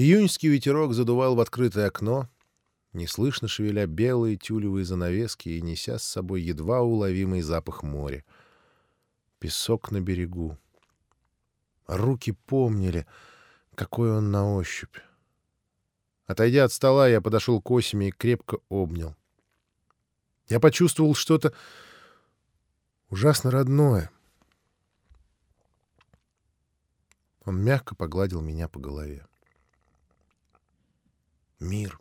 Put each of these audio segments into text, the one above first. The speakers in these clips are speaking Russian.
Июньский ветерок задувал в открытое окно, неслышно шевеля белые тюлевые занавески и неся с собой едва уловимый запах моря. Песок на берегу. Руки помнили, какой он на ощупь. Отойдя от стола, я подошел к Осиме и крепко обнял. Я почувствовал что-то ужасно родное. Он мягко погладил меня по голове. «Мир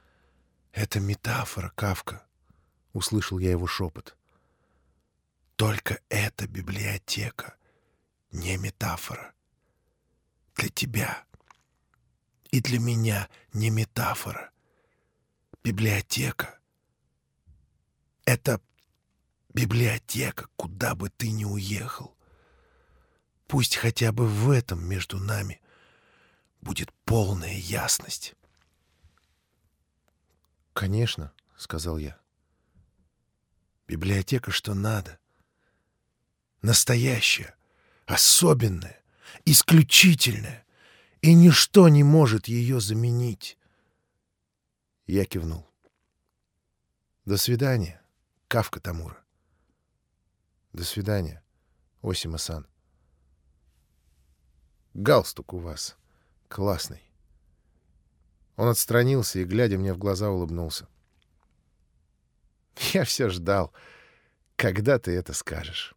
— это метафора, Кавка», — услышал я его шепот. «Только эта библиотека не метафора. Для тебя и для меня не метафора. Библиотека — это библиотека, куда бы ты ни уехал. Пусть хотя бы в этом между нами будет полная ясность. «Конечно», — сказал я. «Библиотека что надо. Настоящая, особенная, исключительная, и ничто не может ее заменить». Я кивнул. «До свидания, Кавка Тамура». «До свидания, Осима-сан». «Галстук у вас классный». Он отстранился и, глядя мне в глаза, улыбнулся. «Я все ждал, когда ты это скажешь».